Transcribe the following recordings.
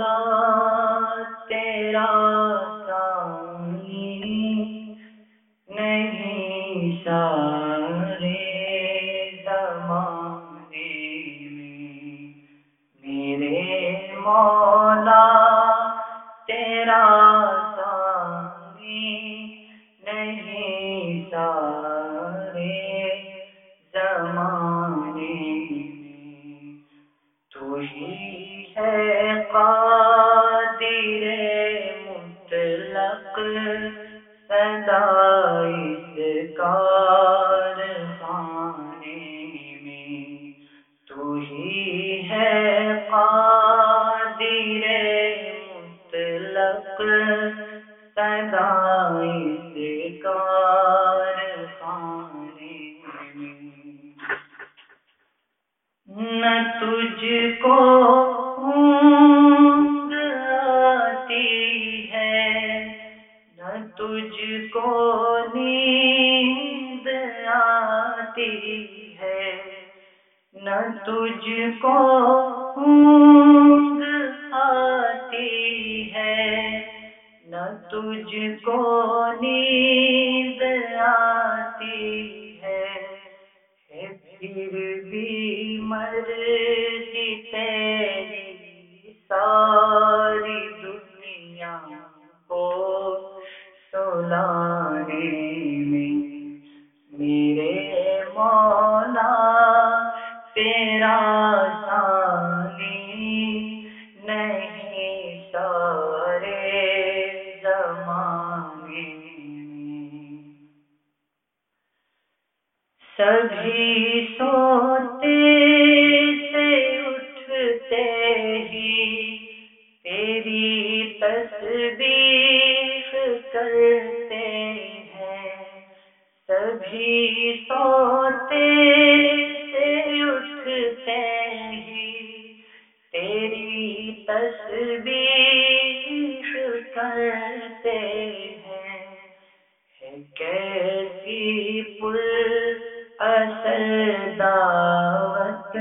مولا تیرا سانی نہیں سارے زمانے میں۔ میرے مولا تیرا مطلق سدا اس کار خانے میں۔ تو ہی ہے قادر مطلق سدا اس کار خانے میں۔ نہ تجھ کو آتی ہے، نہ تجھ کو اونگ آتی ہے، نہ تجھ کو نیند آتی ہے۔ پھر بھی مرضی تیری ساری دنیا کو سلانے سبھی سوتے سے اٹھتے ہی تیری تصویر کرتے ہیں۔ سبھی سوتے سے اٹھتے ہی تیری تصویر کرتے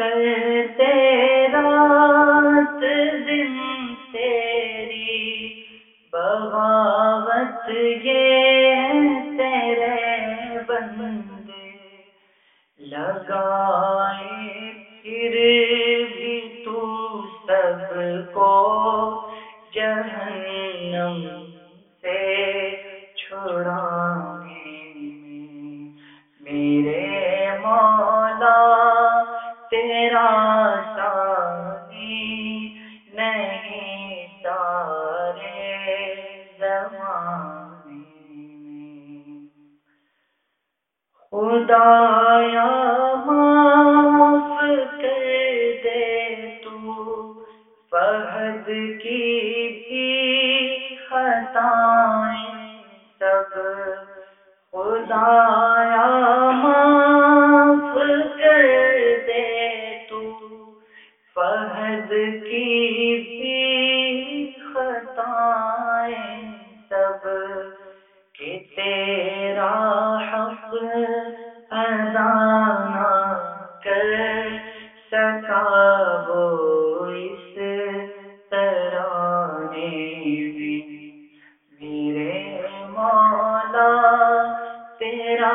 کرتے رات دن تیری بغاوت یہ تیرے بندے لگائے پھر بھی تو سب کو جہنم تیرا ثانی نہیں سارے زمانے میں۔ خدایا معاف کر دے تو فہد کی بھی خطائیں سب۔ خدایا فہد کی بھی خطائیں سب کہ تیرا حق ادا نہ کر سکا وہ اس ترانے میں۔ میرے مولا، تیرا